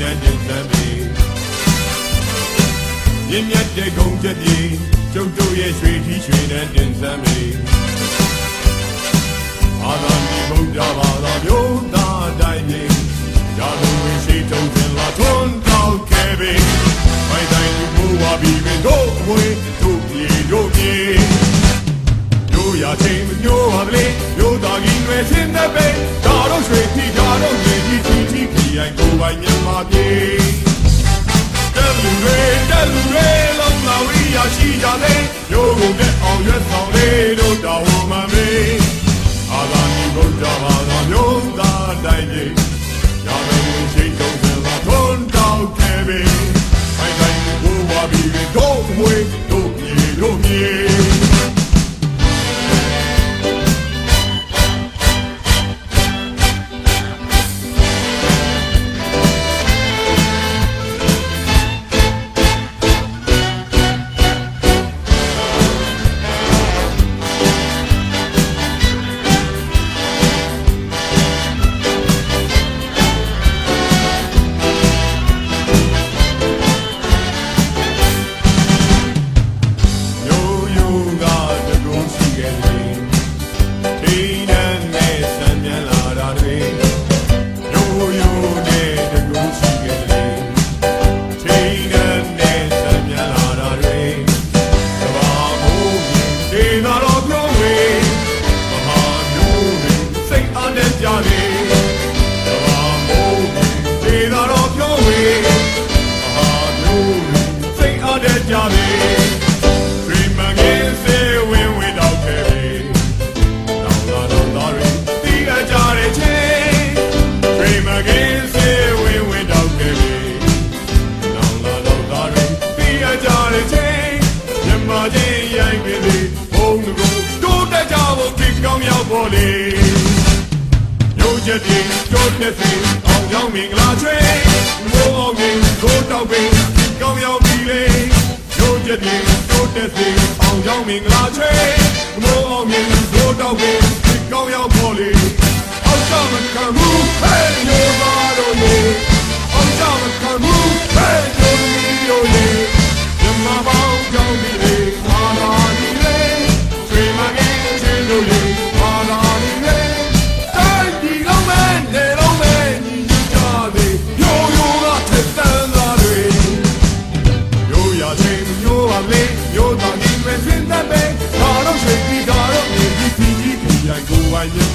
နဲ့တင်စမ်းပြီမြင့်မြတ်တဲ့ကုန်းချက်ကြီးကျုပ်တို့ရဲ့ရွှေထီးရွှေနဲ့တင်စမ်းပြီအာသာဒီဘုရားဘာသာမျိုးသားတိုင်းကြီးရာ တို့ တ်အားနဲ့ကြလေသဘာမိုးဒီနာတော့ပြောဝေးမဟာမျိုးတွေစိတ်အားနဲ့ကြလေ Dream again, say when we don't carry. Now, now, now, now, the ajare chain. Dream again, say when we don't carry. Now, now, now, now, the ajare chain. Yamma jin yang bili, hong the go. Don't let jawo kick on your body. ရုပ်ချက်တွေကြိုး က်တင်တိုးမျက်စိအောင်ကြောင်းမင်္ဂလာချွေမိုးအောင်ငိမ်ကိုတောက်ပင်ကောင်းရောက်ပြီလေတိုးချက်တင်တိုးတက်စိအောင်ကြောင်းမင်္ဂလာချွေမိုးအောင်ငိမ်ကိုတောက်ပင်ကောင်းရောက်ပေါ်လေအောက်ဆောင်မခံဘူး Ukrainian